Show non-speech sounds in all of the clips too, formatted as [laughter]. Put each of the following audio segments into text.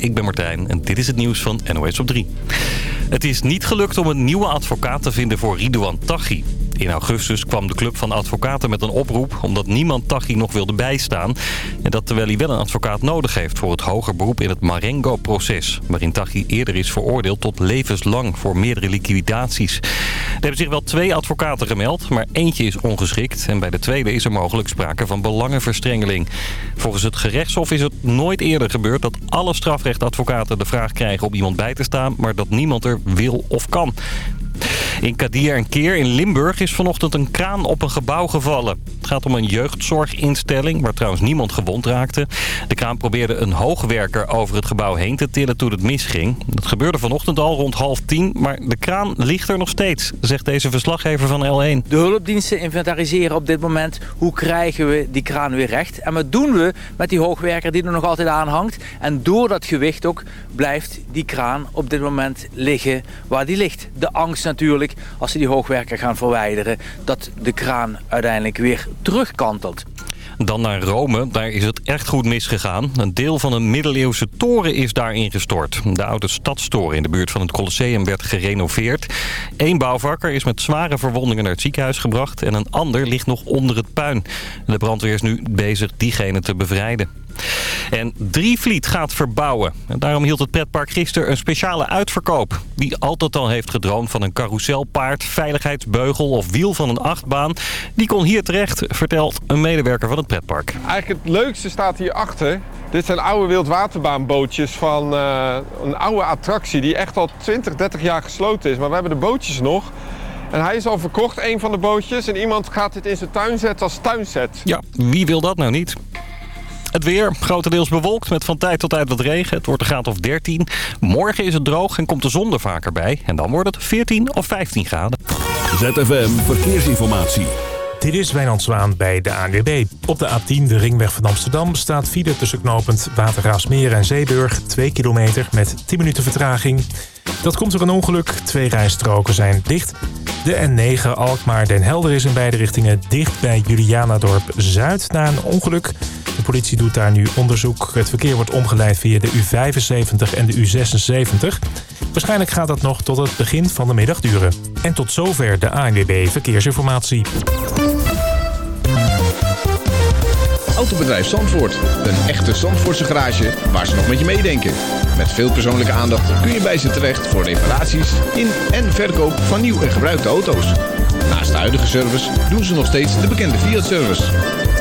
ik ben Martijn en dit is het nieuws van NOS op 3. Het is niet gelukt om een nieuwe advocaat te vinden voor Ridouan Taghi. In augustus kwam de club van advocaten met een oproep... omdat niemand Taghi nog wilde bijstaan. En dat terwijl hij wel een advocaat nodig heeft... voor het hoger beroep in het Marengo-proces... waarin Taghi eerder is veroordeeld tot levenslang voor meerdere liquidaties. Er hebben zich wel twee advocaten gemeld, maar eentje is ongeschikt... en bij de tweede is er mogelijk sprake van belangenverstrengeling. Volgens het gerechtshof is het nooit eerder gebeurd... dat alle strafrechtadvocaten de vraag krijgen om iemand bij te staan... maar dat niemand er wil of kan. In Kadir en Keer in Limburg is vanochtend een kraan op een gebouw gevallen. Het gaat om een jeugdzorginstelling waar trouwens niemand gewond raakte. De kraan probeerde een hoogwerker over het gebouw heen te tillen toen het misging. Dat gebeurde vanochtend al rond half tien, maar de kraan ligt er nog steeds, zegt deze verslaggever van L1. De hulpdiensten inventariseren op dit moment hoe krijgen we die kraan weer recht. En wat doen we met die hoogwerker die er nog altijd aan hangt. En door dat gewicht ook blijft die kraan op dit moment liggen waar die ligt. De angst natuurlijk, als ze die hoogwerker gaan verwijderen... dat de kraan uiteindelijk weer terugkantelt. Dan naar Rome, daar is het echt goed misgegaan. Een deel van een middeleeuwse toren is daar ingestort. De oude stadstoren in de buurt van het Colosseum werd gerenoveerd. Eén bouwvakker is met zware verwondingen naar het ziekenhuis gebracht... en een ander ligt nog onder het puin. De brandweer is nu bezig diegene te bevrijden. En Drievliet gaat verbouwen. En daarom hield het pretpark gisteren een speciale uitverkoop. Wie altijd al heeft gedroomd van een carouselpaard, veiligheidsbeugel of wiel van een achtbaan... die kon hier terecht, vertelt een medewerker van het pretpark. Eigenlijk het leukste staat hierachter. Dit zijn oude wildwaterbaanbootjes van uh, een oude attractie die echt al 20, 30 jaar gesloten is. Maar we hebben de bootjes nog. En hij is al verkocht, een van de bootjes. En iemand gaat dit in zijn tuin zetten als tuinset. Ja, wie wil dat nou niet? Het weer, grotendeels bewolkt met van tijd tot tijd wat regen. Het wordt een graad of 13. Morgen is het droog en komt de zon er vaker bij. En dan wordt het 14 of 15 graden. ZFM Verkeersinformatie. Dit is Wijnand Zwaan bij de ANWB. Op de A10, de ringweg van Amsterdam, staat file tussen knooppunt Watergraafsmeer en Zeeburg. 2 kilometer met 10 minuten vertraging. Dat komt door een ongeluk. Twee rijstroken zijn dicht. De N9 Alkmaar-Den Helder is in beide richtingen dicht bij Julianadorp Zuid na een ongeluk. De politie doet daar nu onderzoek. Het verkeer wordt omgeleid via de U75 en de U76. Waarschijnlijk gaat dat nog tot het begin van de middag duren. En tot zover de ANWB Verkeersinformatie. Autobedrijf Zandvoort. Een echte Zandvoortse garage waar ze nog met je meedenken. Met veel persoonlijke aandacht kun je bij ze terecht voor reparaties in en verkoop van nieuw en gebruikte auto's. Naast de huidige service doen ze nog steeds de bekende Fiat-service.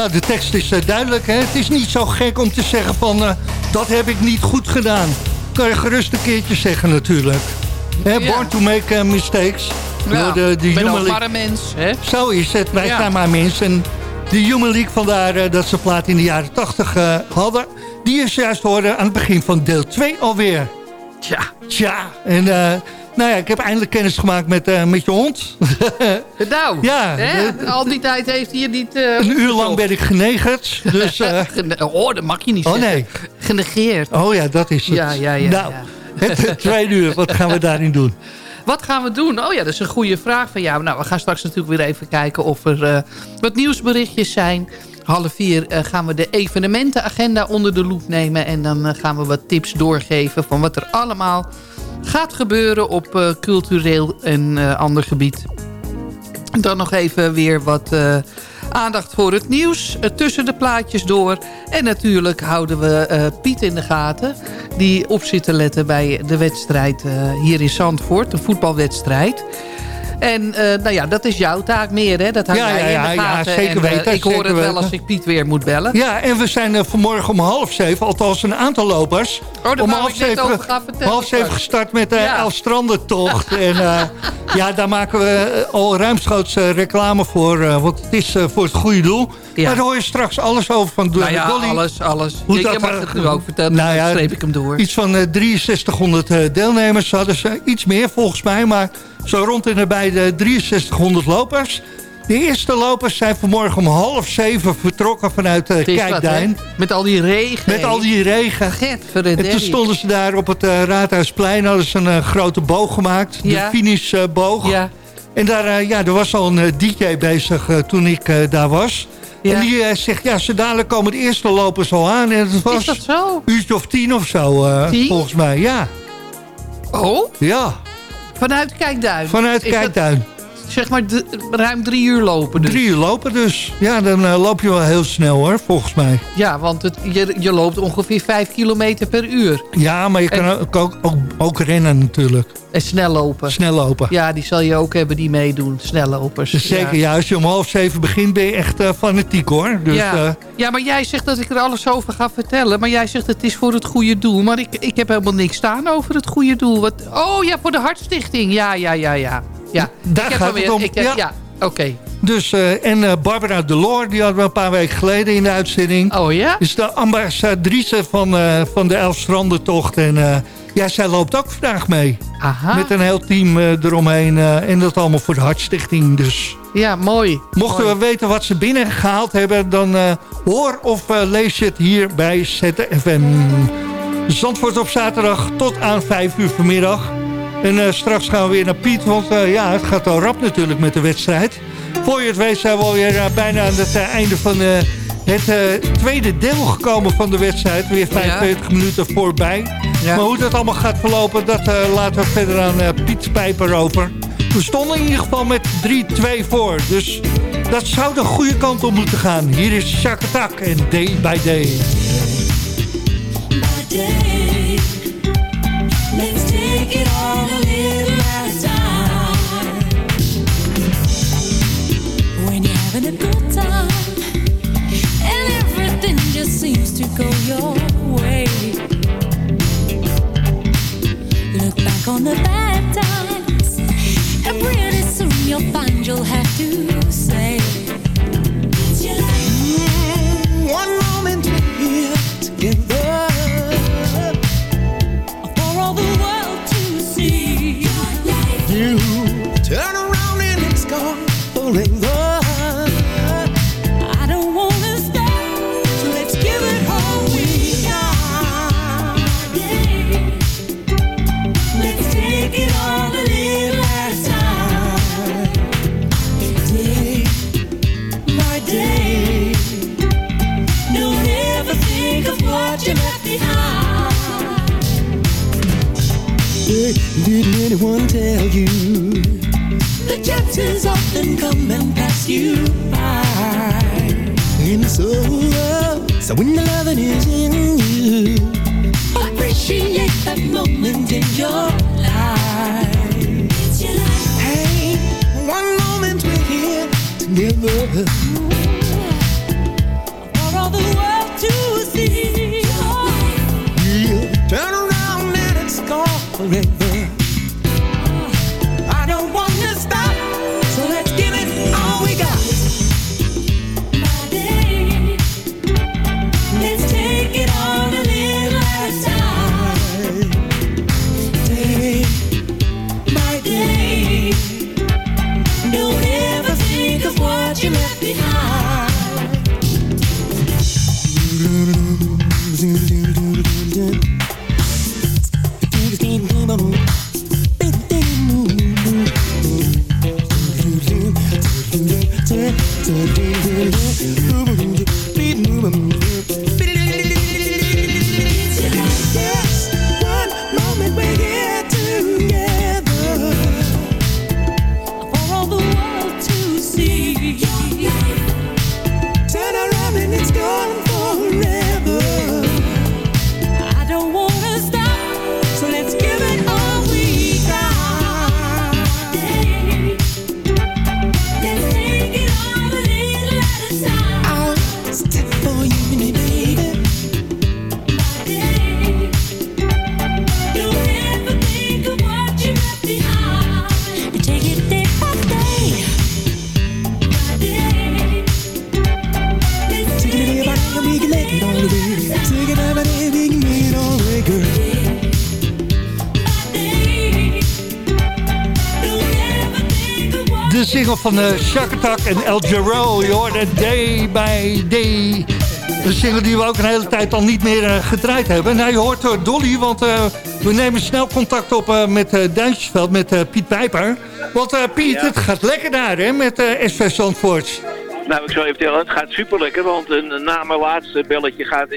Nou, de tekst is eh, duidelijk. Hè? Het is niet zo gek om te zeggen van... eh, dat heb ik niet goed gedaan. Kan je gerust een keertje zeggen natuurlijk. Hè, Ja. Born to make eh, mistakes. Ja, de, de ben ook maar een mens, hè? Zo is het. Wij Ja. zijn maar mensen. En de Human League, vandaar dat ze plaat in de jaren 80 eh, hadden... die is juist horen aan het begin van deel 2 alweer. Tja. Tja. En eh, nou ja, ik heb eindelijk kennis gemaakt met, eh, met je hond. [laughs] Nou, Ja, hè? al die tijd heeft hij je niet... eh, een uur lang ben ik genegerd. Dus, [laughs] oh, dat mag je niet oh zeggen. nee. Genegeerd. Oh ja, dat is het. Ja, ja, ja, nou, ja. het tweede uur, wat gaan we [laughs] daarin doen? Wat gaan we doen? Oh ja, dat is een goede vraag van jou. Nou, we gaan straks natuurlijk weer even kijken of er wat nieuwsberichtjes zijn. Half vier eh, gaan we de evenementenagenda onder de loep nemen. En dan eh, gaan we wat tips doorgeven van wat er allemaal gaat gebeuren op eh, cultureel en ander gebied. Dan nog even weer wat aandacht voor het nieuws. tussen de plaatjes door. En natuurlijk houden we Piet in de gaten. Die op zit te letten bij de wedstrijd hier in Zandvoort. De voetbalwedstrijd. En eh, nou ja, dat is jouw taak meer, hè? Dat hou Ja, jij ja, in de ja, ja, gaten. zeker En, eh, weten, ik hoor zeker het wel weten. als ik Piet weer moet bellen. Ja, en we zijn eh, vanmorgen om half zeven, althans een aantal lopers. Oh, om half ik zeven, over gaan vertellen half zeven gestart met de. Elfstrandentocht. [laughs] en ja, daar maken we al ruimschoots reclame voor, want het is voor het goede doel. Ja. Maar daar hoor je straks alles over van Nou ja, Dolly. alles, alles. Hoe je dat, mag het nu ook vertellen, nou dan streep ik hem door. Iets van eh, 6300 eh, deelnemers hadden ze. Iets meer volgens mij, maar zo rond en nabij de 6300 lopers. De eerste lopers zijn vanmorgen om half zeven vertrokken vanuit wat, Kijkduin. Met al die regen. met al die regen. En toen stonden ze daar op het eh, Raadhuisplein. Hadden ze een eh, grote boog gemaakt. Ja. De finishboog. Ja. En daar, ja, er was al een DJ bezig toen ik daar was. Ja. En die zegt, ja, zo dadelijk komen de eerste lopers al aan. En het was Is dat zo? een uurtje of tien of zo, volgens mij. Ja, Oh, ja. Vanuit Kijkduin. vanuit Kijkduin. Zeg maar ruim drie uur lopen dus. Drie uur lopen dus. Ja, dan eh, loop je wel heel snel hoor, volgens mij. Ja, want het, je, je loopt ongeveer vijf kilometer per uur. Ja, maar je kan ook, ook, ook, ook rennen natuurlijk. En snel lopen. Snel lopen. Ja, die zal je ook hebben die meedoen. Snellopers. Dus zeker, ja. als je om half zeven begint ben je echt eh, fanatiek hoor. Dus, ja. eh, ja, maar jij zegt dat ik er alles over ga vertellen. Maar jij zegt het is voor het goede doel. Maar ik, ik heb helemaal niks staan over het goede doel. Wat, oh ja, voor de Hartstichting. Ja, ja, ja, ja. Ja. Daar ik gaat het om, Ik heb, ja. ja, oké. dus, eh, en eh, Barbara Delors, die hadden we een paar weken geleden in de uitzending. Oh ja? Is de ambassadrice van, eh, van de Elfstrandentocht. En ja, zij loopt ook vandaag mee. Aha. Met een heel team eromheen. en dat allemaal voor de Hartstichting. Dus Ja, mooi. mochten Mooi. we weten wat ze binnengehaald hebben... dan hoor of lees je het hier bij ZFM. Zandvoort op zaterdag tot aan 5 uur vanmiddag. En eh, straks gaan we weer naar Piet, want eh, ja, het gaat al rap natuurlijk met de wedstrijd. Voor je het weet zijn we alweer eh, bijna aan het einde van eh, het tweede deel gekomen van de wedstrijd. Weer 45 minuten voorbij. Ja. Maar hoe dat allemaal gaat verlopen, dat eh, laten we verder aan Piet Pijper over. We stonden in ieder geval met 3-2 voor, dus dat zou de goede kant op moeten gaan. Hier is Shakatak en Day by Day. day. Let's take it all having a good time and everything just seems to go your way. Look back on the bad times, and pretty soon you'll find you'll have to So when the loving is in you Appreciate that moment in your life. Your life. Hey, one moment we're here together van uh, Shakatak en El Jarreau. Je hoorde Day by Day. De single die we ook een hele tijd al niet meer eh, gedraaid hebben. Nou, je hoort uh, Dolly, want we nemen snel contact op met uh, Duintjesveld, met Piet Pijper. Want Piet, Ja. het gaat lekker daar, hè, met SV Zandvoort. Nou, ik zou even vertellen, het gaat super lekker, want een, na mijn laatste belletje gaat,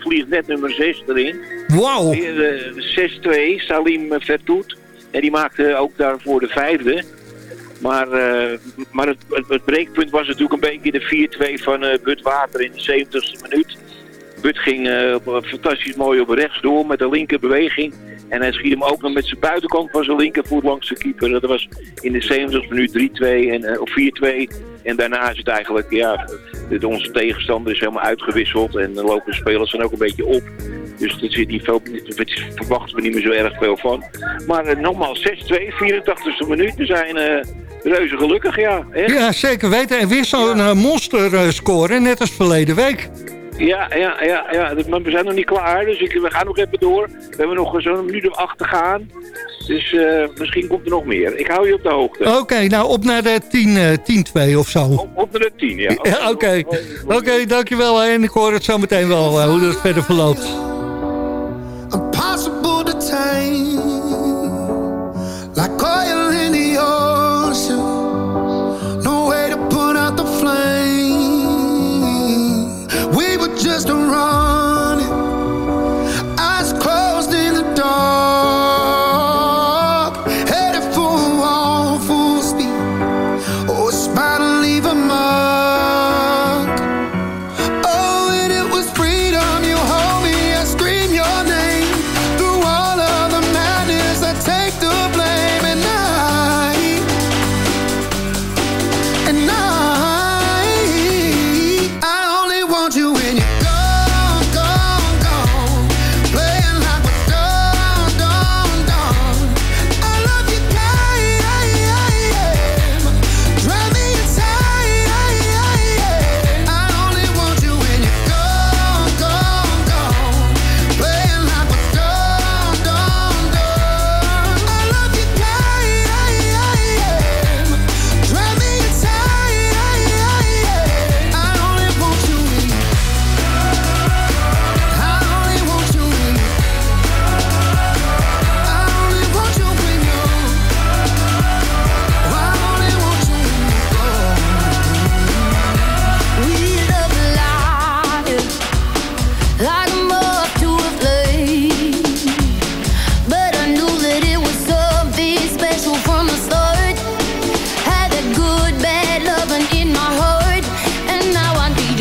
vliegt net nummer 6 erin. Wauw. Weer, eh, 6-2, Salim Vertoet. En die maakte ook daarvoor de vijfde. Maar, eh, maar het, het, breekpunt was natuurlijk een beetje de 4-2 van eh Bud Water in de 70ste minuut. Bud ging eh, fantastisch mooi op rechts door met de linker beweging. En hij schiet hem ook nog met zijn buitenkant van zijn linkervoet langs de keeper. Dat was in de 70ste minuut 3-2 en, eh, of 4-2. En daarna is het eigenlijk, ja, onze tegenstander is helemaal uitgewisseld. En dan lopen de spelers dan ook een beetje op. Dus er zit niet veel, daar verwachten we niet meer zo erg veel van. Maar eh, nogmaals, 6-2, 84ste minuut. We zijn eh, reuze gelukkig, ja. Echt? Ja, zeker weten. En weer zo'n eh, monster eh, score, net als verleden week. Ja, ja, ja, ja. Maar we zijn nog niet klaar, dus ik, we gaan nog even door. We hebben nog zo'n minuut of acht te gaan. Dus eh, misschien komt er nog meer. Ik hou je op de hoogte. Oké, nou op naar de 10, eh, 10-2 of zo. Op, op naar de tien, ja. Ja, Oké, Oké, dankjewel. hè. En ik hoor het zo meteen wel eh, hoe dat verder verloopt.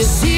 you see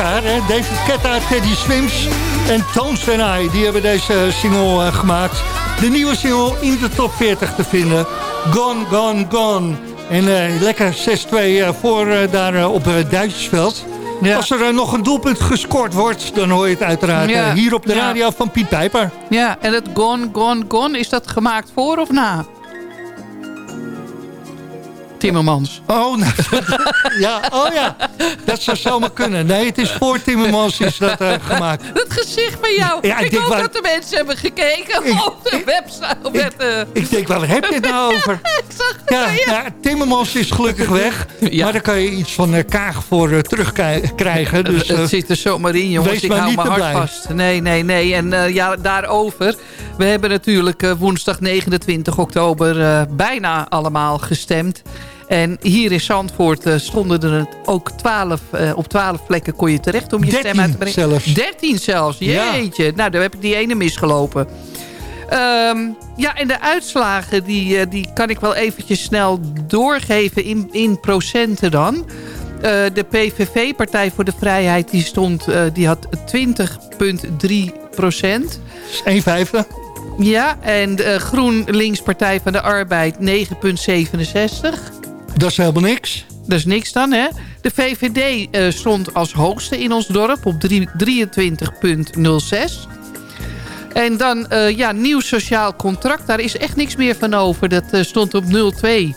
elkaar. Hè? David Ketta, Teddy Swims en Tones and I. Die hebben deze single eh, gemaakt. De nieuwe single in de top 40 te vinden. Gone, gone, gone. En eh, lekker 6-2 eh, voor eh, daar eh, op het Duitsersveld. Ja. Als er eh, nog een doelpunt gescoord wordt, dan hoor je het uiteraard Ja. eh, hier op de Ja. radio van Piet Pijper. Ja, en het Gone, Gone, Gone, is dat gemaakt voor of na? Timmermans. Oh, nou, [laughs] ja, oh ja, dat zou zomaar kunnen. Nee, het is voor Timmermans is dat eh, gemaakt. [laughs] Dat gezicht van jou. Ja, ik ik denk hoop waar- dat de mensen hebben gekeken Ik- op de website. Op het, eh, Ik denk, waar heb je het nou [laughs] over? ik zag het Ja, ja, Timmermans is gelukkig weg. Ja. Maar daar kan je iets van eh, Kaag voor terugkrijgen. Dus, het zit er zomaar in, jongens. wees ik maar hou niet mijn te hart blij. vast. Nee, nee, nee. En eh, ja, daarover. We hebben natuurlijk eh, woensdag 29 oktober eh, bijna allemaal gestemd. En hier in Zandvoort eh, stonden er ook 12, eh, op 12 plekken kon je terecht om je stem 13 uit te brengen. zelfs. 13 zelfs, Ja. jeetje. Nou, daar heb ik die ene misgelopen. Ehm, ja, en de uitslagen die, eh, die kan ik wel eventjes snel doorgeven in, in procenten dan. De PVV, Partij voor de Vrijheid, die, stond, die had 20,3 procent. 1 vijfde. Ja, en de GroenLinks Partij van de Arbeid 9,67. Dat is helemaal niks. Dat is niks dan, hè? De VVD eh, stond als hoogste in ons dorp op drie- 23,06. En dan, eh, ja, nieuw sociaal contract. Daar is echt niks meer van over. Dat eh, stond op 0,2.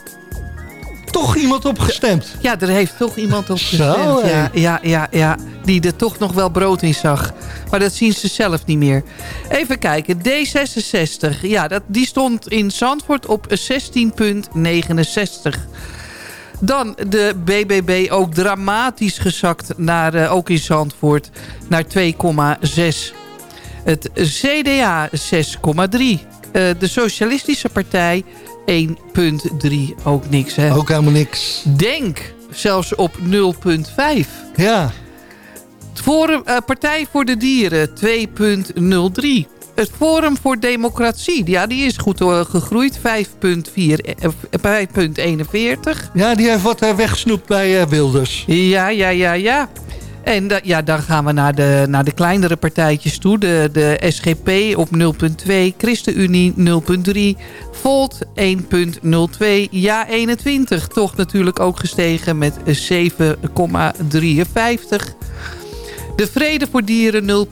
Toch iemand opgestemd. Ja, er heeft toch iemand op gestemd. Ja, ja, ja, ja, die er toch nog wel brood in zag. Maar dat zien ze zelf niet meer. Even kijken, D66. Ja, dat, die stond in Zandvoort op 16,69. Dan de BBB ook dramatisch gezakt, naar, eh, ook in Zandvoort, naar 2,6. Het CDA 6,3. Eh, de Socialistische Partij 1,3. Ook niks, hè? Ook helemaal niks. Denk zelfs op 0,5. Ja, eh, Partij voor de Dieren 2,03. Het Forum voor Democratie, ja, die is goed eh, gegroeid. 5,4, eh, 5,41. ja die heeft wat eh, weggesnoept bij Wilders. Ja, ja, ja, ja. En da- ja, dan gaan we naar de, naar de kleinere partijtjes toe. De, de SGP op 0,2. ChristenUnie 0,3. Volt 1,02. Ja 21. Toch natuurlijk ook gestegen met 7,53. De Vrede voor Dieren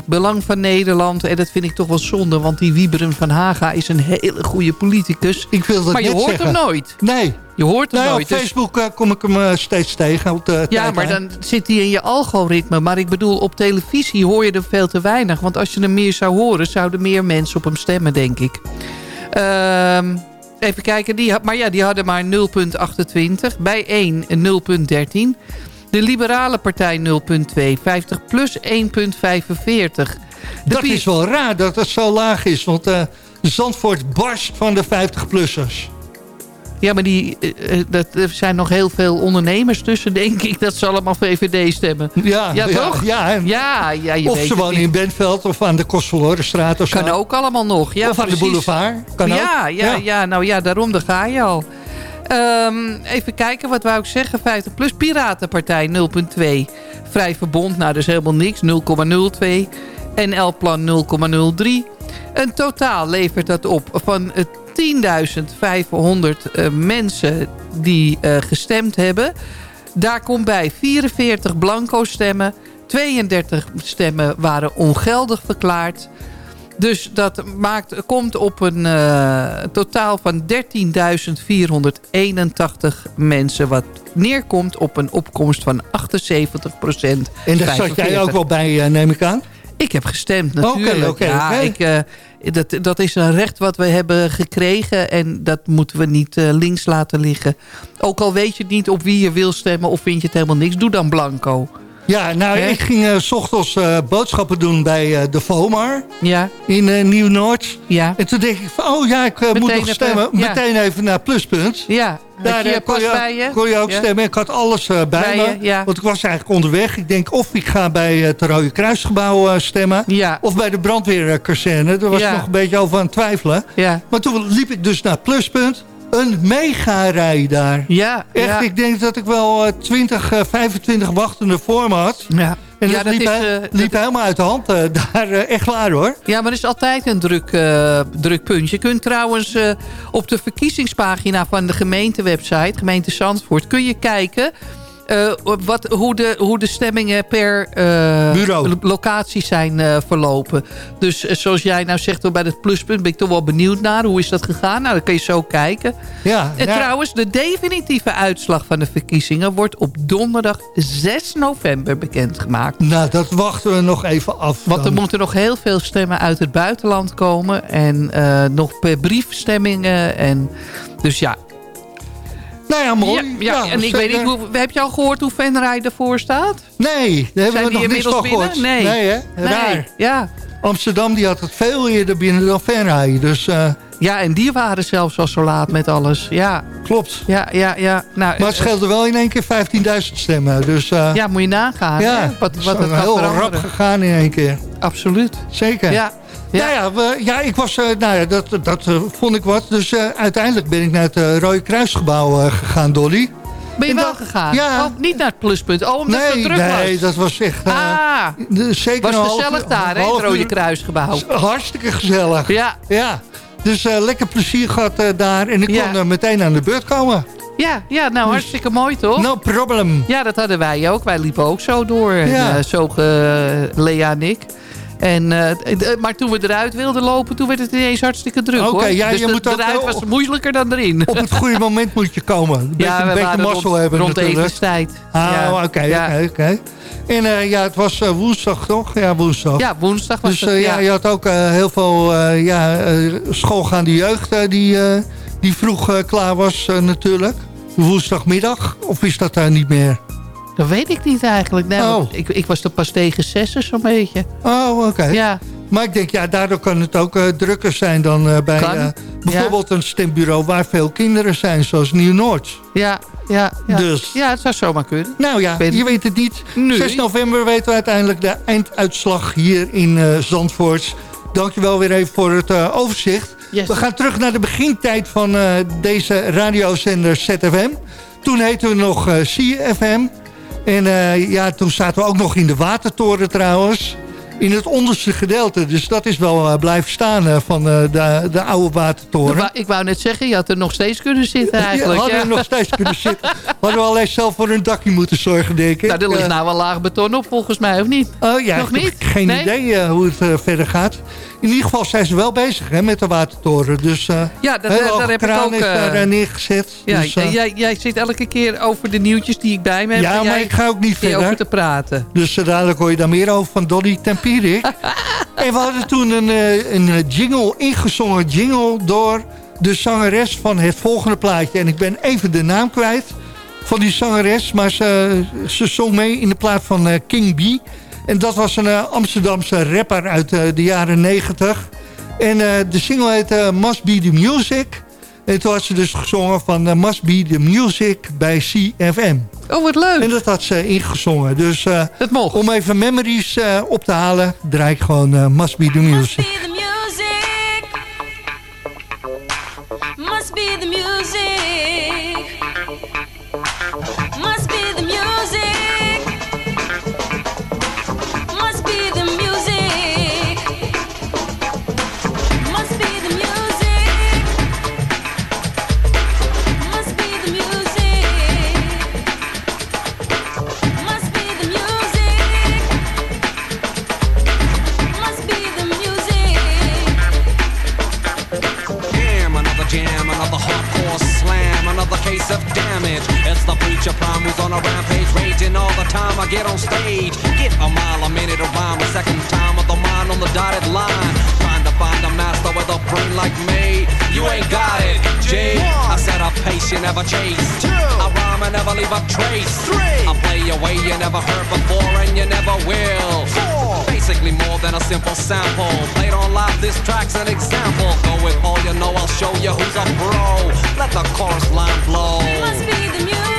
0,3. Belang van Nederland. En dat vind ik toch wel zonde. Want die Wieberen van Haga is een hele goede politicus. Ik wil dat Maar je hoort zeggen. hem nooit. Nee. Je hoort hem Nou, op nooit. dus- Facebook eh, kom ik hem eh, steeds tegen. Op de Ja, maar dan zit hij in je algoritme. Maar ik bedoel, op televisie hoor je er veel te weinig. Want als je hem meer zou horen, zouden meer mensen op hem stemmen, denk ik. Ehm, even kijken. Die, had- maar ja, die hadden maar 0,28. Bij 1 een 0,13. De Liberale Partij 0,2. 50 plus 1,45. De Dat is wel raar dat het zo laag is. Want eh, Zandvoort barst van de 50-plussers. Ja, maar die, eh, eh, dat, er zijn nog heel veel ondernemers tussen, denk ik. Dat ze allemaal VVD stemmen. Ja, Ja, toch? Ja, en Ja, ja je of weet ze wonen in Bentveld of aan de Kostverlorenstraat of zo. Kan ook allemaal nog. Ja, of aan precies. de boulevard. Kan ja, ook. ja, ja, nou ja, daarom, daar ga je al. Ehm, even kijken, wat wou ik zeggen? 50 plus Piratenpartij 0,2. Vrij Verbond, nou dus helemaal niks, 0,02. NL-plan 0,03. Een totaal levert dat op van eh, 10.500 eh, mensen die eh, gestemd hebben. Daar komt bij 44 blanco stemmen. 32 stemmen waren ongeldig verklaard. Dus dat maakt, komt op een eh, totaal van 13.481 mensen. Wat neerkomt op een opkomst van 78 procent. En daar zat jij ook wel bij, eh, neem ik aan? Ik heb gestemd Oké, natuurlijk. oké, ja, oké. Ik, eh, dat, dat is een recht wat we hebben gekregen. En dat moeten we niet links laten liggen. Ook al weet je niet op wie je wil stemmen of vind je het helemaal niks. Doe dan blanco. Ja, nou, ik ging eh, s ochtends eh, boodschappen doen bij eh, de VOMAR Ja, in Nieuw-Noord. ja, En toen denk ik van, oh ja, ik moet nog even, stemmen. ja. Meteen even naar Pluspunt. ja. Je pas kon, je, bij je? kon je ook Ja. stemmen. Ik had alles bij, Bij me. je. Want ik was eigenlijk onderweg. Ik denk of ik ga bij het Rode Kruisgebouw stemmen. Of bij de brandweerkazerne. Daar was ik nog een beetje over aan het twijfelen. ja. Maar toen liep ik dus naar Pluspunt. Een mega-rij daar. Ja, Echt, ja. ik denk dat ik wel eh, 20, eh, 25 wachtende voor me had. Ja. En Ja, dat, liep, is, eh, helemaal uit de hand eh, [laughs] daar. eh, echt klaar hoor. Ja, maar er is altijd een druk, eh, druk punt. Je kunt trouwens eh, op de verkiezingspagina van de gemeentewebsite... gemeente Zandvoort, kun je kijken... eh, wat, hoe, de, hoe de stemmingen per lo- locatie zijn eh, verlopen. Dus zoals jij nou zegt bij het pluspunt... ben ik toch wel benieuwd naar. Hoe is dat gegaan? Nou, dan kun je zo kijken. Ja, En trouwens, de definitieve uitslag van de verkiezingen... wordt op donderdag 6 november bekendgemaakt. nou, dat wachten we nog even af. Want er moeten nog heel veel stemmen uit het buitenland komen. En nog per briefstemmingen. En, dus ja. Nou ja, mooi. Ja, ja, en ik weet niet, hoe, heb je al gehoord hoe Venray ervoor staat? Nee, daar hebben Zijn we nog niks inmiddels van gehoord. Nee. nee hè? Raar. Nee, ja. Amsterdam die had het veel eerder binnen dan Venray. Dus eh, ja, en die waren zelfs al zo laat met alles. Ja, klopt. ja, ja. ja. Nou, Maar het eh, scheelde wel in één keer 15.000 stemmen. Dus eh, ja, moet je nagaan. ja, hè, wat, wat is het heel rap gegaan in één keer. Absoluut. Zeker. Ja. Ja, Ja. ja, we- ja ik was, eh, nou ja, dat, dat eh, vond ik wat. Dus eh, uiteindelijk ben ik naar het Rode Kruisgebouw gegaan, Dolly. Ben je En wel dat- gegaan? ja. Oh, niet naar het pluspunt. Oh, omdat het nee, zo druk nee, was. dat was echt... eh, ah, zeker was half gezellig daar, hè? Het Rode Kruisgebouw. Hartstikke gezellig. Ja, Ja. Dus lekker plezier gehad eh, daar. En ik Ja. kon meteen aan de beurt komen. ja, ja nou hartstikke mooi toch? No problem. Ja, dat hadden wij ook. Wij liepen ook zo door. En, Ja. eh, zo, Lea en ik. En, eh, maar toen we eruit wilden lopen, toen werd het ineens hartstikke druk. Oké, ja, dus je de, moet ook eruit was moeilijker dan erin. Op het goede moment moet je komen. Een [laughs] beetje, ja, een we beetje waren mazzel rond, hebben rond natuurlijk. etenstijd. Ah, oké, oké, oké. En eh, ja, het was eh, woensdag toch? Ja, woensdag. Ja, woensdag was Dus het. eh, ja. je had ook heel veel ja, schoolgaande jeugd die, die vroeg klaar was natuurlijk. Woensdagmiddag, of is dat daar niet meer? Dat weet ik niet eigenlijk. Nee, Oh. ik, ik was er pas tegen zessen zo'n beetje. Oh, oké. Ja, Maar ik denk, ja, daardoor kan het ook eh, drukker zijn dan eh, bij Kan, eh, bijvoorbeeld een stembureau waar veel kinderen zijn, zoals Nieuw-Noord. ja, ja. Ja. Dus. ja, het zou zomaar kunnen. Nou ja, Weet- je weet het niet. Nee. 6 november weten we uiteindelijk de einduitslag hier in Zandvoort. Dankjewel weer even voor het overzicht. Yes. We gaan terug naar de begintijd van deze radiozender ZFM. Toen heette we nog CFM. En eh, ja, toen zaten we ook nog in de Watertoren trouwens. In het onderste gedeelte. Dus dat is wel eh, blijven staan eh, van eh, de, de oude Watertoren. Wa- Ik wou net zeggen, je had er nog steeds kunnen zitten eigenlijk. Ja, hadden ja. we nog steeds kunnen zitten. Hadden we alleen zelf voor een dakje moeten zorgen, denk ik. Nou, er ligt nou wel laag beton op volgens mij, of niet? Oh ja, Nog ik heb niet? geen Nee? idee hoe het verder gaat. In ieder geval zijn ze wel bezig hè, met de watertoren. Dus eh Ja, dat, daar, heb ik ook... is daar neergezet. ja, dus, jij, jij zit elke keer over de nieuwtjes die ik bij me heb. ja, maar jij ik ga ook niet hier over verder. te praten. Dus uh, dadelijk hoor je daar meer over van Dolly [laughs] En we hadden toen een, eh, een eh, jingle, ingezongen jingle... door de zangeres van het volgende plaatje. En ik ben even de naam kwijt van die zangeres. Maar ze, ze zong mee in de plaat van eh, King B. En dat was een Amsterdamse rapper uit de jaren 90. En de single heette Must Be The Music... En toen had ze dus gezongen van Must Be The Music bij CFM. Oh, wat leuk. En dat had ze ingezongen. Dus eh, Het mocht. om even memories eh, op te halen, draai ik gewoon eh, Must Be The Music. Must be the music. Must be the It's the preacher prime who's on a rampage, raging all the time I get on stage. Get a mile a minute of rhyme, a second time with the mind on the dotted line. Trying to find a master with a brain like me. You ain't got it, G. I said a pace you never chase. I rhyme and never leave a trace. Three. I play a way you never heard before and you never will. Basically more than a simple sample. Played on live, this track's an example. Go with all you know, I'll show you who's a pro. Let the chorus line blow. Must be the music.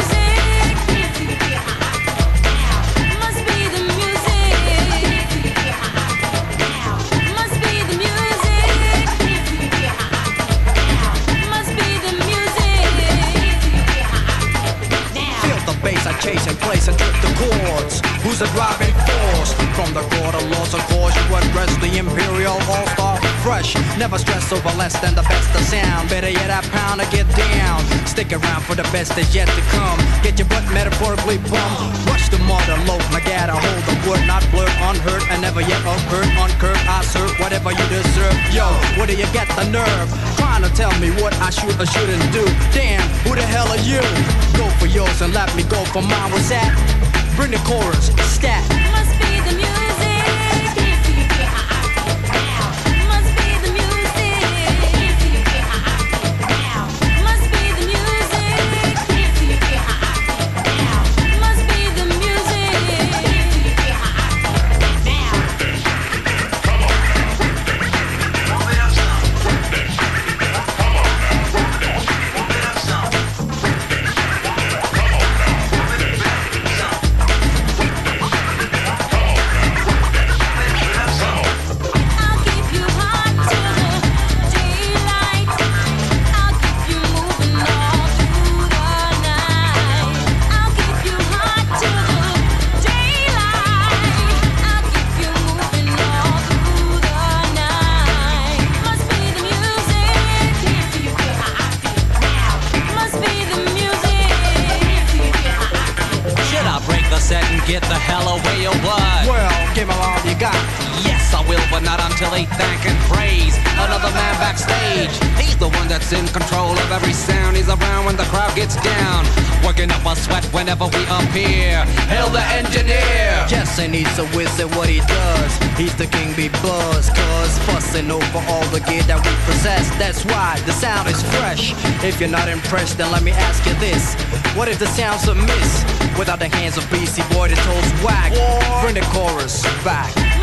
who's a driving force. From the court of laws, of course, you address the imperial all-star fresh. Never stress over less than the best of sound. Better yet, I pound or get down. Stick around for the best is yet to come. Get your butt metaphorically pumped. Rush the martyr loaf, my gat, I hold the wood, not blurred, unhurt, and never yet occurred, Uncurt, I serve whatever you deserve. Yo, where do you get the nerve? Trying to tell me what I should or shouldn't do. Damn, who the hell are you? Go for yours and let me go for mine. What's that? Bring the chorus, stat. We appear. Hail the engineer. Jesse needs a whistle what he does. He's the king be buzz, cuz fussing over all the gear that we possess. That's why the sound is fresh. If you're not impressed, then let me ask you this. What if the sound's a miss? Without the hands of BC Boy, the toes whack. Bring the chorus back.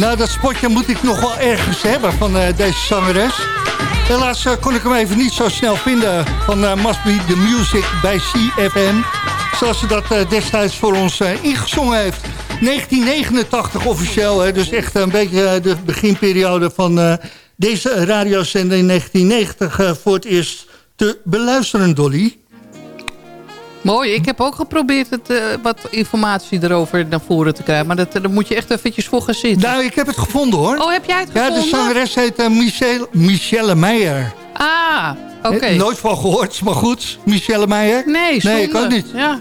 Nou, dat spotje moet ik nog wel ergens hebben van eh, deze zangeres. Helaas eh, kon ik hem even niet zo snel vinden van eh, Must Be The Music bij CFM. Zoals ze dat destijds voor ons ingezongen heeft. 1989 officieel, hè, dus echt een beetje de beginperiode van deze radiozender in 1990 eh, voor het eerst te beluisteren, Dolly. Mooi, ik heb ook geprobeerd het, eh, wat informatie erover naar voren te krijgen. Maar dat, daar moet je echt eventjes voor gaan zitten. Nou, ik heb het gevonden hoor. Oh, heb jij het Ja, gevonden? de zangeres heet eh, Michelle, Michelle Meijer. Ah, oké. Eh, Nooit van gehoord, maar goed. Michelle Meijer? Nee, Nee, ik ook niet. Ja.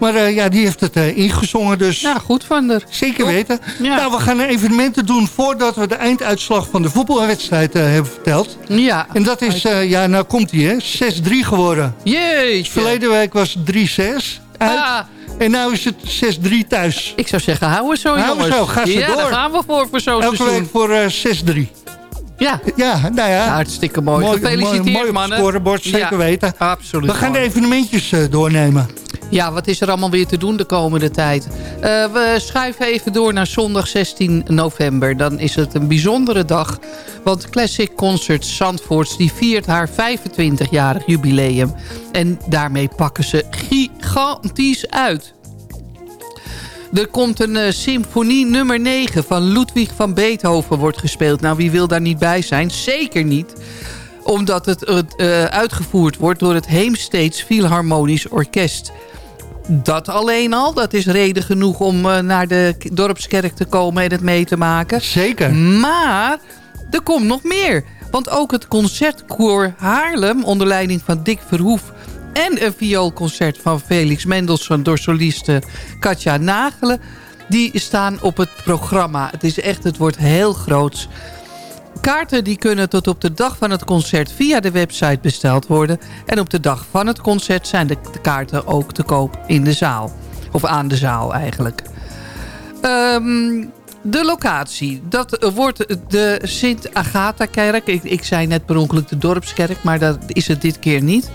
Maar eh, ja, die heeft het eh, ingezongen, dus... Ja, goed van haar. Zeker weten. Ja. Nou, we gaan evenementen doen voordat we de einduitslag van de voetbalwedstrijd eh, hebben verteld. Ja. En dat is, ja, nou komt hij, hè, 6-3 geworden. Jeetje. Verleden week was het 3-6 uit. Ah. En nu is het 6-3 thuis. Ik zou zeggen, hou eens zo, Hou jongens. zo, ga ze ja, door. daar gaan we voor, voor zo'n Elke seizoen. week voor eh 6-3. Ja. Ja, nou ja. Hartstikke mooi. Gefeliciteerd, mooi, mooi mannen. scorebord, zeker Ja, weten. Absoluut. We gaan de mooi. evenementjes doornemen. Ja, wat is er allemaal weer te doen de komende tijd? Eh, we schuiven even door naar zondag 16 november. Dan is het een bijzondere dag. Want Classic Concert Zandvoorts die viert haar 25-jarig jubileum. En daarmee pakken ze gigantisch uit. Er komt een eh, symfonie nummer 9 van Ludwig van Beethoven wordt gespeeld. Nou, wie wil daar niet bij zijn? Zeker niet omdat het eh, uitgevoerd wordt door het Heemsteeds Philharmonisch Orkest. Dat alleen al, dat is reden genoeg om eh, naar de dorpskerk te komen en het mee te maken. Zeker. Maar er komt nog meer. Want ook het Concertkoor Haarlem onder leiding van Dick Verhoef... en een vioolconcert van Felix Mendelssohn door soliste Katja Nagelen... die staan op het programma. Het is echt, het wordt heel groots. Kaarten die kunnen tot op de dag van het concert via de website besteld worden. En op de dag van het concert zijn de, kaarten ook te koop in de zaal. Of aan de zaal eigenlijk. Ehm, de locatie. Dat wordt de Sint-Agatha-kerk. Ik, ik zei net per ongeluk de dorpskerk, maar dat is het dit keer niet.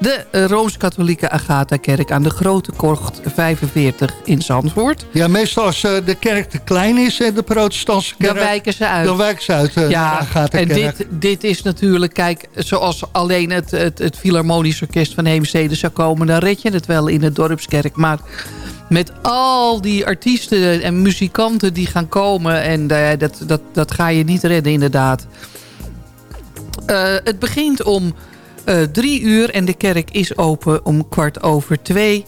De eh, Rooms-Katholieke Agatha-kerk aan de Grote Kocht 45 in Zandvoort. Ja, meestal als eh, de kerk te klein is, en de protestantse kerk... Dan wijken ze uit. Dan wijken ze uit, uh, Ja, gaat en dit, dit is natuurlijk, kijk, zoals alleen het, het, het Philharmonisch Orkest van Heemstede zou komen... dan red je het wel in de dorpskerk. Maar met al die artiesten en muzikanten die gaan komen... en eh, dat, dat, dat ga je niet redden, inderdaad. Eh, het begint om eh, drie uur en de kerk is open om kwart over twee...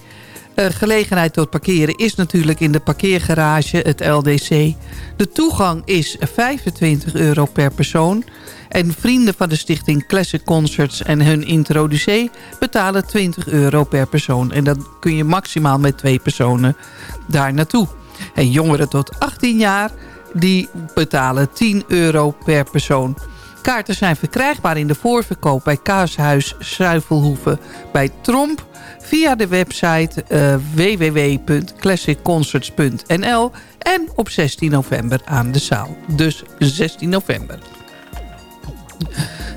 Eh, gelegenheid tot parkeren is natuurlijk in de parkeergarage, het LDC. De toegang is 25 euro per persoon. En vrienden van de stichting Classic Concerts en hun introducee betalen 20 euro per persoon. En dan kun je maximaal met twee personen daar naartoe. En jongeren tot 18 jaar, die betalen 10 euro per persoon. Kaarten zijn verkrijgbaar in de voorverkoop bij Kaashuis Zuivelhoeven bij Tromp via de website uh, www.classicconcerts.nl en op 16 november aan de zaal. Dus 16 november.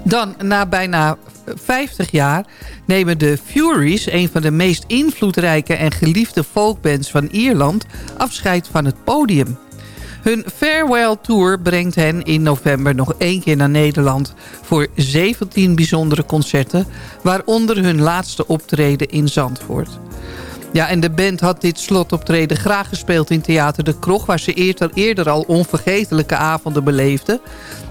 Dan, na bijna 50 jaar, nemen de Furies... een van de meest invloedrijke en geliefde folkbands van Ierland... afscheid van het podium. Hun Farewell Tour brengt hen in november nog één keer naar Nederland... voor 17 bijzondere concerten, waaronder hun laatste optreden in Zandvoort. Ja, en de band had dit slotoptreden graag gespeeld in Theater de Krog... waar ze eerder, eerder al onvergetelijke avonden beleefden.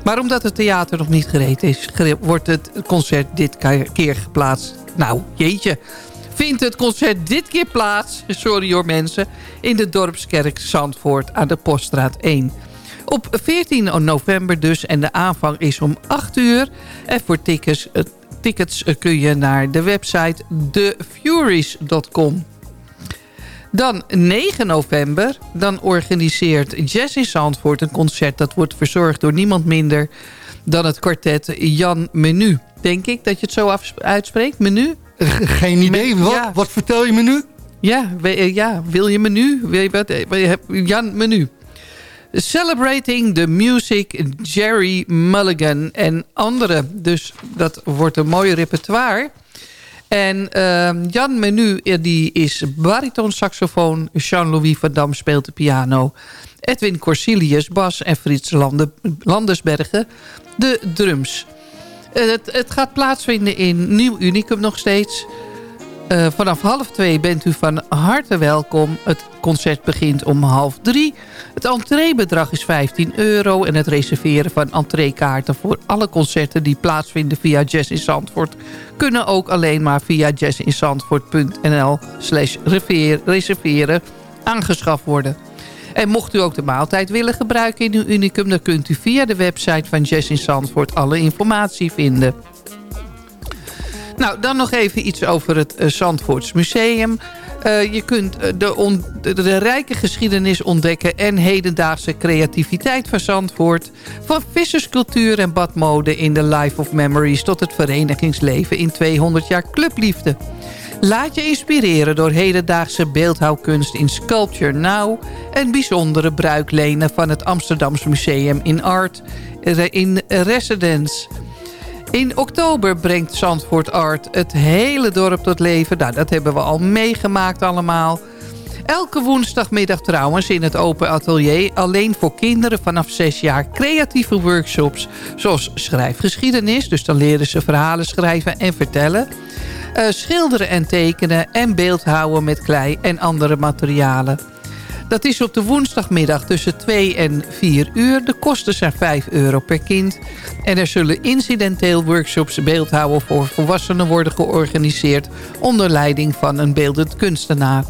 Maar omdat het theater nog niet gereed is... wordt het concert dit keer geplaatst. Nou, jeetje vindt het concert dit keer plaats... sorry hoor mensen... in de Dorpskerk Zandvoort aan de Poststraat 1. Op 14 november dus en de aanvang is om 8 uur. En voor tickets, uh, tickets kun je naar de website thefuries.com. Dan 9 november, dan organiseert Jazz in Zandvoort een concert... dat wordt verzorgd door niemand minder dan het kwartet Jan Menu. Denk ik dat je het zo uitspreekt, Menu? [laughs] Geen idee. Wat, ja. wat vertel je me nu? Ja, we, ja wil je menu? Wil je wat? Jan Menu. Celebrating the Music, Jerry Mulligan en anderen. Dus dat wordt een mooi repertoire. En uh, Jan Menu die is baritonsaxofoon. Jean-Louis van Dam speelt de piano. Edwin Corsilius bas en Frits Lande, Landersbergen de drums. Uh, het, het, gaat plaatsvinden in Nieuw Unicum nog steeds. Uh, vanaf half twee bent u van harte welkom. Het concert begint om half drie. Het entreebedrag is 15 euro. En het reserveren van entreekaarten voor alle concerten die plaatsvinden via Jazz in Zandvoort... kunnen ook alleen maar via jazzinzandvoort.nl slash reserveren aangeschaft worden. En mocht u ook de maaltijd willen gebruiken in uw unicum... dan kunt u via de website van Jazz in Zandvoort alle informatie vinden. Nou, dan nog even iets over het uh, Zandvoorts Museum. Uh, je kunt on, de, de, rijke geschiedenis ontdekken en hedendaagse creativiteit van Zandvoort. Van visserscultuur en badmode in de Life of Memories tot het verenigingsleven in 200 jaar clubliefde. Laat je inspireren door hedendaagse beeldhouwkunst in Sculpture Now... en bijzondere bruiklenen van het Amsterdamse Museum in Art in Residence... In oktober brengt Zandvoort Art het hele dorp tot leven. Nou, dat hebben we al meegemaakt allemaal. Elke woensdagmiddag trouwens in het open atelier... alleen voor kinderen vanaf 6 jaar creatieve workshops... zoals schrijfgeschiedenis, dus dan leren ze verhalen schrijven en vertellen... Uh, schilderen en tekenen en beeldhouden met klei en andere materialen. Dat is op de woensdagmiddag tussen 2 en 4 uur. De kosten zijn 5 euro per kind. En er zullen incidenteel workshops beeldhouden voor volwassenen worden georganiseerd... onder leiding van een beeldend kunstenaar.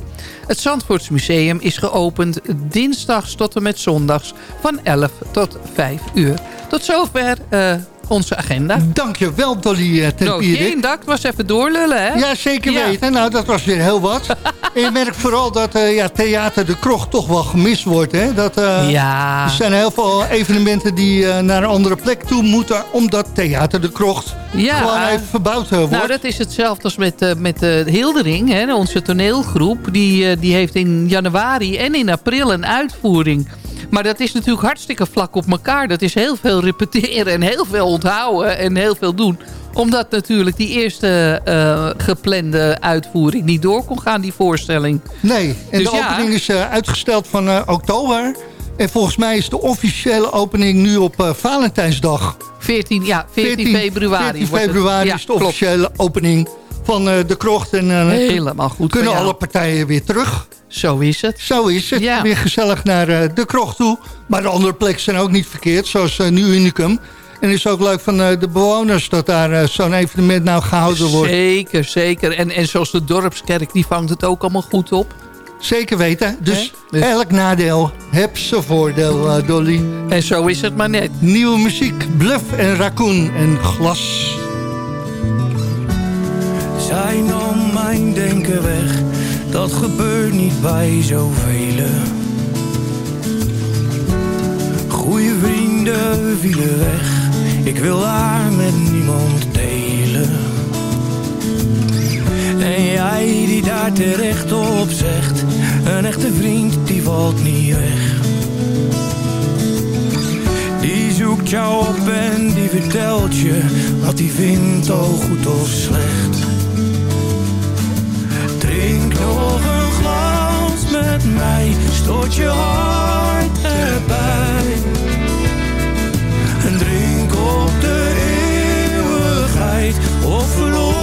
Het Zandvoortsmuseum is geopend dinsdags tot en met zondags van 11 tot 5 uur. Tot zover uh, onze agenda. Dankjewel, Dolly uh, ten no, geen dak, was even doorlullen, hè? Ja, zeker ja. weten. Nou, dat was weer heel wat. [laughs] en je merkt vooral dat uh, ja, Theater de Krocht toch wel gemist wordt, hè? Dat, uh, ja. Er zijn heel veel evenementen die naar een andere plek toe moeten... omdat Theater de Krocht ja. gewoon even verbouwd wordt. Nou, dat is hetzelfde als met, met Hildering, hè? onze toneelgroep. Die, die heeft in januari en in april een uitvoering... Maar dat is natuurlijk hartstikke vlak op elkaar. Dat is heel veel repeteren en heel veel onthouden en heel veel doen. Omdat natuurlijk die eerste eh, geplande uitvoering niet door kon gaan, die voorstelling. Nee, en Dus de ja. opening is eh, uitgesteld van eh, oktober. En volgens mij is de officiële opening nu op Valentijnsdag. 14, ja, 14, februari. 14 wordt het. februari Ja, is de klopt. officiële opening van de krocht. En Helemaal goed kunnen alle partijen weer terug. Zo is het. Zo is het. Ja. Weer gezellig naar eh, de krocht toe. Maar de andere plekken zijn ook niet verkeerd, zoals eh, nu Unicum. En het is ook leuk van eh, de bewoners dat daar zo'n evenement nou gehouden wordt. Zeker, zeker. En, en zoals de dorpskerk, die vangt het ook allemaal goed op. Zeker weten. Dus? Dus- elk nadeel heeft zijn voordeel, Dolly. En zo is het maar net. Nieuwe muziek, Bluff en Raccoon en Glas. Zij nam mijn denken weg, dat gebeurt niet bij zoveel. Goeie vrienden vielen weg, ik wil haar met niemand delen. En jij die daar terecht op zegt, een echte vriend die valt niet weg. Die zoekt jou op en die vertelt je wat hij vindt, al goed of slecht. Nog een glas met mij, stoot je hart erbij. En drink op de eeuwigheid of verloren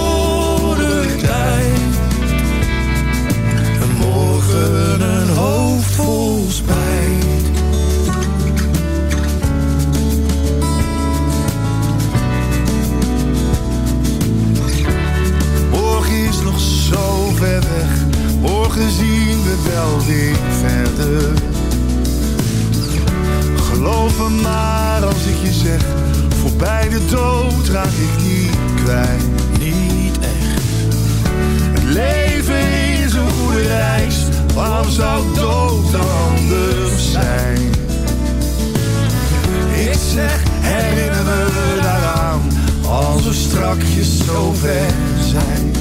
Morgen zien we wel weer verder. Geloof me maar als ik je zeg. Voorbij de dood raak ik niet kwijt. Niet echt. Het leven is een goede reis. Waarom zou dood dan anders zijn? Ik zeg, herinner me daaraan. Als we strakjes zo ver zijn.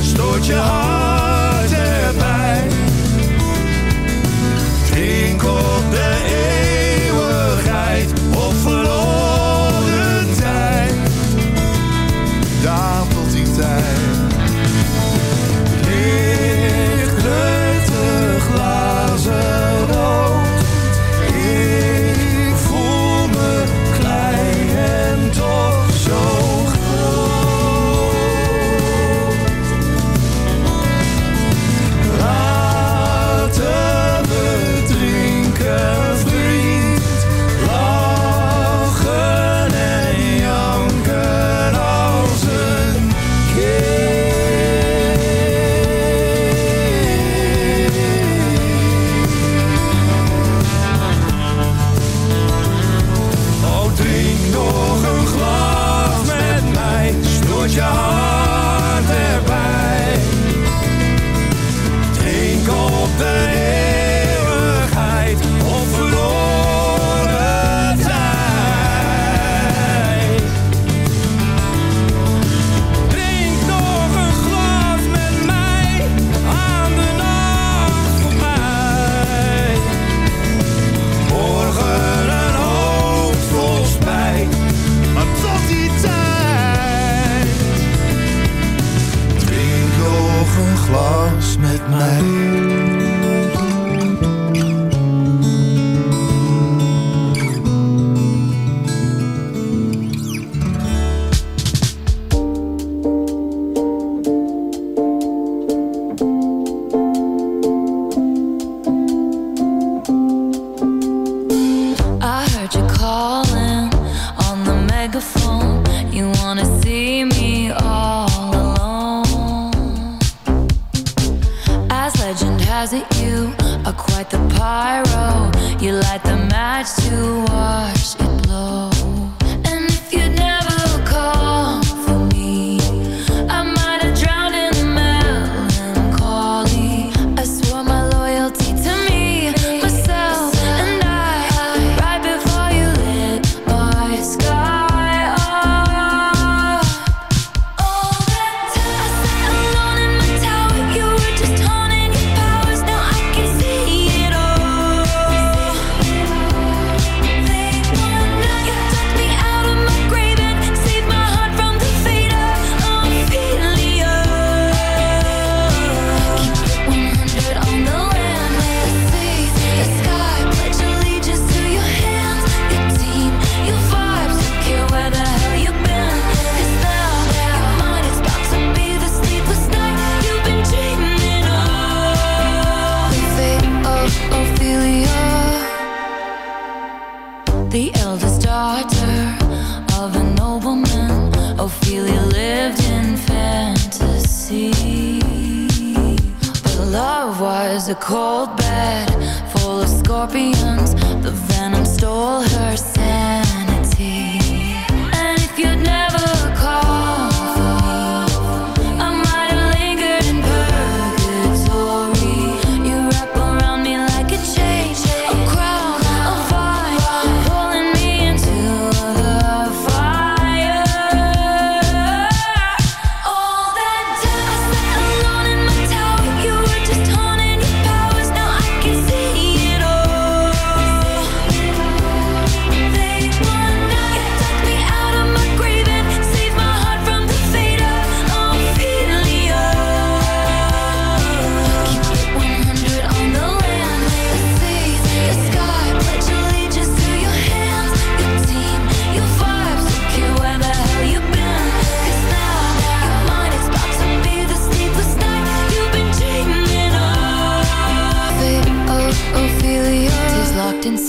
Stoot je hart erbij. Drink op de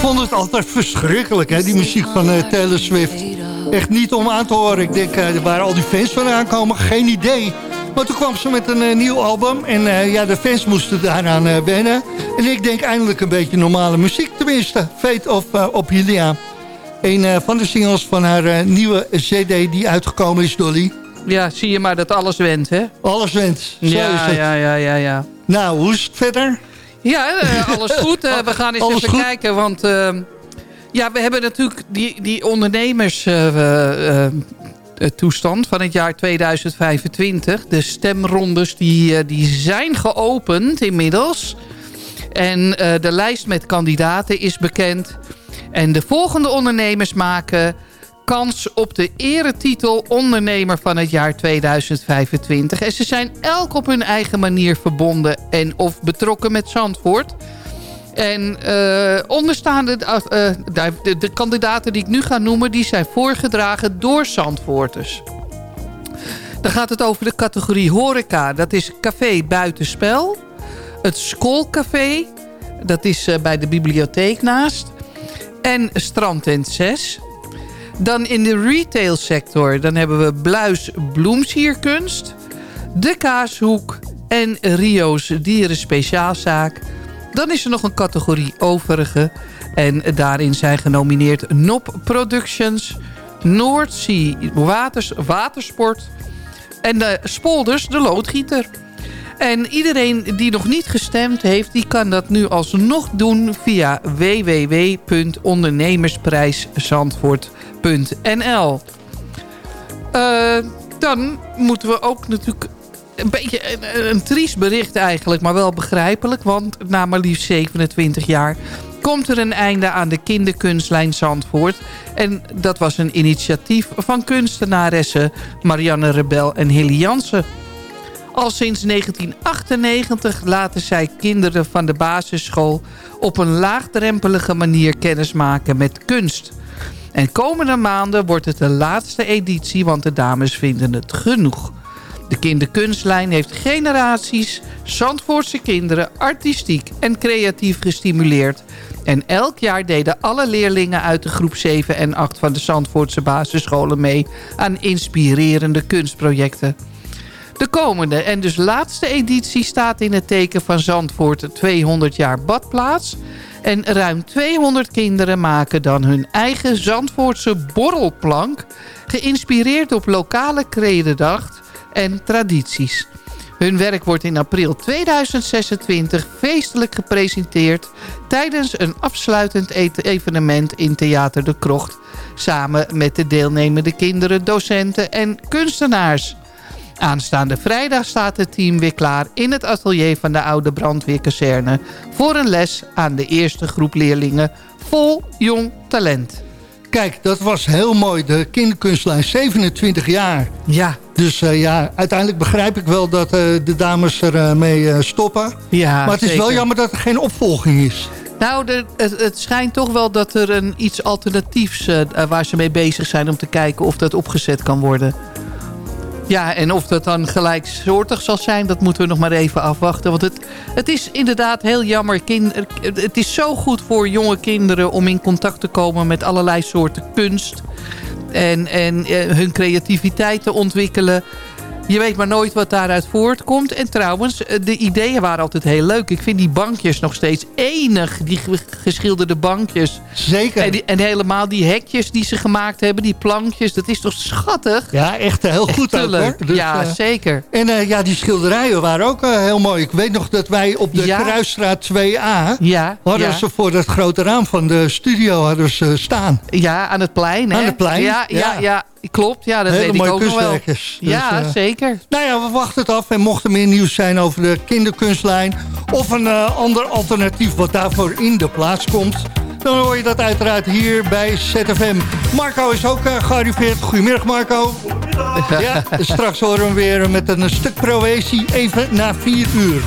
Vond het altijd verschrikkelijk, hè, die muziek van eh, Taylor Swift. Echt niet om aan te horen. Ik denk, eh, waar al die fans van aankomen, geen idee. Maar toen kwam ze met een eh, nieuw album. En ja, de fans moesten daaraan wennen. En ik denk eindelijk een beetje normale muziek tenminste. Fate of uh, Ophelia. Een van de singles van haar nieuwe cd die uitgekomen is, Dolly. Ja, zie je maar dat alles went, hè? Alles went, zo ja, is het. ja, ja, ja, ja. Nou, hoe is het verder? Ja, eh, alles goed. Eh, we gaan eens Alles even goed? kijken, want... eh, ja, we hebben natuurlijk die, die ondernemers... eh, eh, eh, toestand van het jaar 2025. De stemrondes die, die zijn geopend inmiddels. En de lijst met kandidaten is bekend. En de volgende ondernemers maken kans op de eretitel ondernemer van het jaar 2025. En ze zijn elk op hun eigen manier verbonden en of betrokken met Zandvoort. En eh, onderstaande, eh, de, de kandidaten die ik nu ga noemen... die zijn voorgedragen door Zandvoorters. Dan gaat het over de categorie horeca. Dat is café buitenspel. Het schoolcafé. Dat is eh, bij de bibliotheek naast. En strandtent 6. Dan in de retailsector. Dan hebben we Bluis Bloemsierkunst. De Kaashoek. En Rio's Dieren Speciaalzaak. Dan is er nog een categorie overige. En daarin zijn genomineerd Nop Productions, Noordzee Waters, Watersport en de Spolders, de loodgieter. En iedereen die nog niet gestemd heeft, die kan dat nu alsnog doen via www.ondernemersprijszandvoort.nl. Eh, dan moeten we ook natuurlijk een beetje een, een triest bericht eigenlijk, maar wel begrijpelijk. Want na maar liefst 27 jaar komt er een einde aan de kinderkunstlijn Zandvoort. En dat was een initiatief van kunstenaressen Marianne Rebel en Hilly Jansen. Al sinds 1998 laten zij kinderen van de basisschool op een laagdrempelige manier kennismaken met kunst. En komende maanden wordt het de laatste editie, want de dames vinden het genoeg. De kinderkunstlijn heeft generaties Zandvoortse kinderen artistiek en creatief gestimuleerd. En elk jaar deden alle leerlingen uit de groep 7 en 8 van de Zandvoortse basisscholen mee aan inspirerende kunstprojecten. De komende en dus laatste editie staat in het teken van Zandvoort 200 jaar badplaats. En ruim 200 kinderen maken dan hun eigen Zandvoortse borrelplank... geïnspireerd op lokale kredendacht en tradities. Hun werk wordt in april 2026 feestelijk gepresenteerd... tijdens een afsluitend et- evenement in Theater de Krocht... samen met de deelnemende kinderen, docenten en kunstenaars. Aanstaande vrijdag staat het team weer klaar in het atelier van de oude brandweerkazerne... voor een les aan de eerste groep leerlingen vol jong talent. Kijk, dat was heel mooi. De kinderkunstlijn, 27 jaar. Ja. Dus eh, ja, uiteindelijk begrijp ik wel dat eh, de dames ermee mee eh, stoppen. Ja, maar het is wel jammer dat er geen opvolging is. Nou, de, het, het schijnt toch wel dat er een iets alternatiefs eh, waar ze mee bezig zijn... om te kijken of dat opgezet kan worden. Ja, en of dat dan gelijksoortig zal zijn, dat moeten we nog maar even afwachten. Want het, het is inderdaad heel jammer. Kind, het is zo goed voor jonge kinderen om in contact te komen met allerlei soorten kunst. En, en eh, hun creativiteit te ontwikkelen. Je weet maar nooit wat daaruit voortkomt. En trouwens, eh, de ideeën waren altijd heel leuk. Ik vind die bankjes nog steeds enig. Die ge- geschilderde bankjes. Zeker. En, die- en helemaal die hekjes die ze gemaakt hebben. Die plankjes. Dat is toch schattig? Ja, echt eh, heel Echt goed ook, hoor. Dus, ja, eh, zeker. En ja, die schilderijen waren ook heel mooi. Ik weet nog dat wij op de Ja. Kruisstraat 2A... Ja, hadden ja. ze voor het grote raam van de studio hadden ze staan. Ja, aan het plein. Hè? Aan het plein, Ja, ja, ja. ja. Klopt. Ja, dat Hele weet ik ook nog wel. Dus, ja, eh, zeker. Nou ja, we wachten het af. En mocht er meer nieuws zijn over de kinderkunstlijn... of een eh, ander alternatief wat daarvoor in de plaats komt... dan hoor je dat uiteraard hier bij ZFM. Marco is ook eh, gearriveerd. Goedemiddag Marco. Ja, straks horen we hem weer met een stuk proëzie even na vier uur.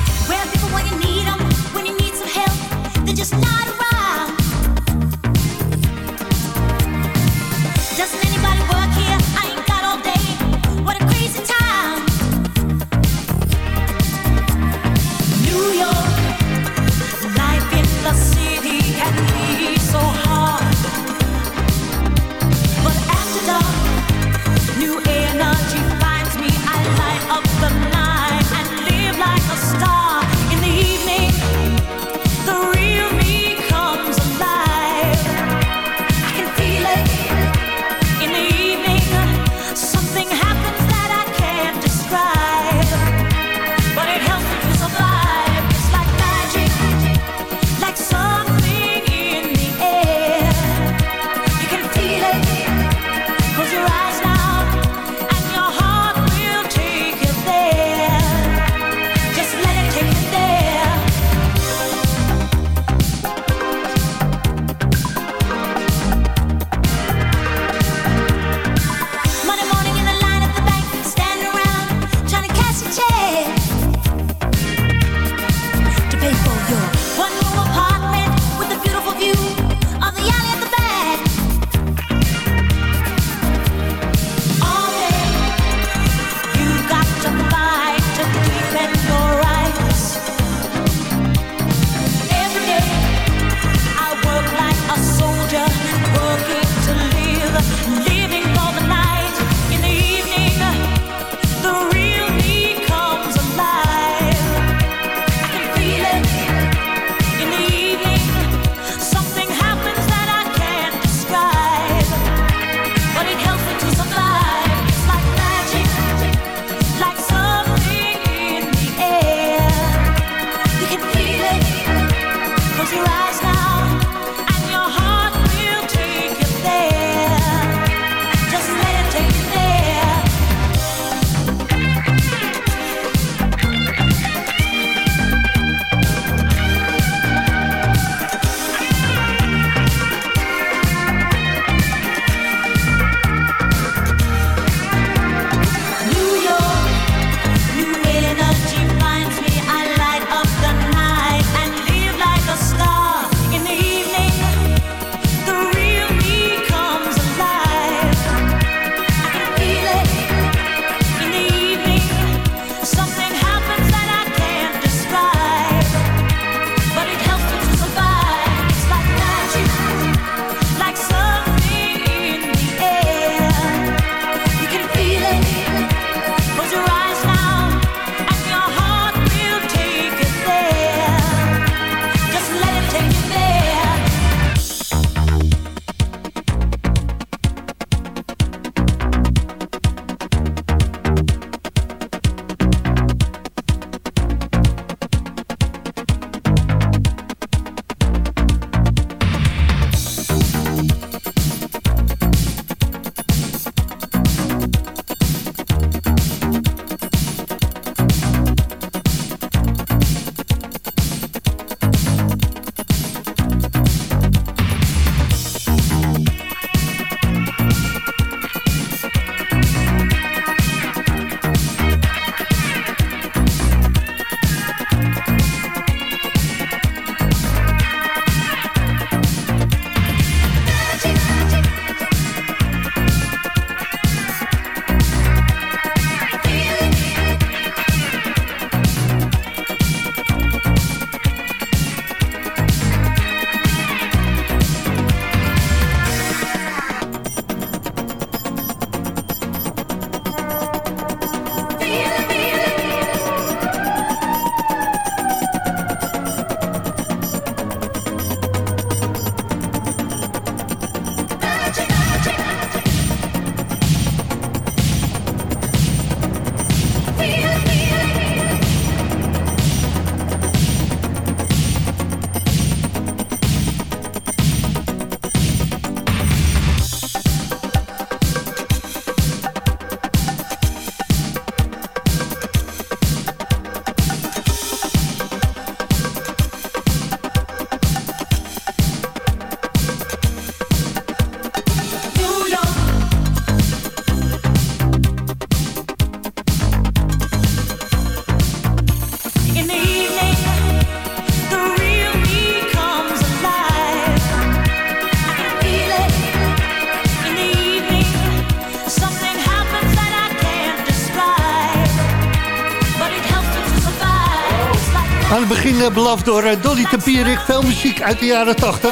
Beloofd door eh, Dolly Tempierik. Veel muziek uit de jaren 80.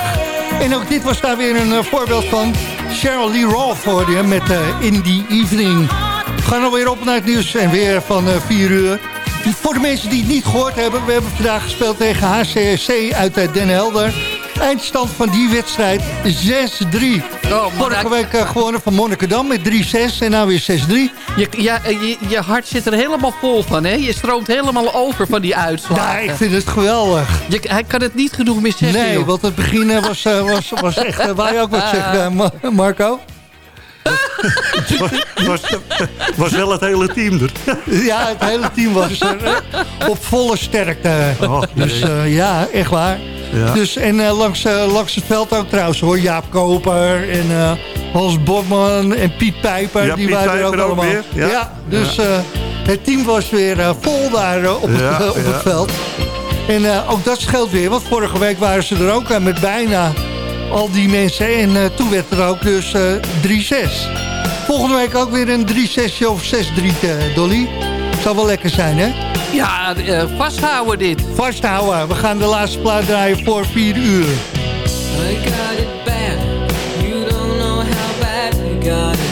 En ook dit was daar weer een eh, voorbeeld van. Cheryl Lee hoorde je met eh, In the Evening. We gaan alweer op naar het nieuws en weer van eh 4 uur. Voor de mensen die het niet gehoord hebben... we hebben vandaag gespeeld tegen HCSC uit Den Helder. Eindstand van die wedstrijd 6-3. Vorige week eh, gewonnen van Monnikendam met 3-6 en nou weer 6-3. Je, ja, je, je hart zit er helemaal vol van, hè? Je stroomt helemaal over van die uitslagen. Ja, ik vind het geweldig. Je, hij kan het niet genoeg meer zeggen, Nee, joh. want het begin eh, was, eh, was, was echt... eh, Waar je ook wat zegt, eh, Ma- Marco? was, was wel het hele team er. Ja, het hele team was er eh, op volle sterkte. Oh, dus nee. eh, ja, echt waar. Ja. Dus, en eh, langs, eh, langs het veld ook trouwens hoor. Jaap Koper en eh, Hans Botman en Piet Pijper. Ja, die Piet waren er ook allemaal. weer, ja. dus Ja. het team was weer vol daar op, het, op het veld. En ook dat scheelt weer. Want vorige week waren ze er ook met bijna al die mensen. En toen werd er ook dus eh 3-6. Volgende week ook weer een 3-6 of 6-3, eh, Dolly. Zou wel lekker zijn, hè? Ja, eh, vasthouden dit. Vasthouden. We gaan de laatste plaat draaien voor 4 uur. I got it bad. You don't know how bad I got it.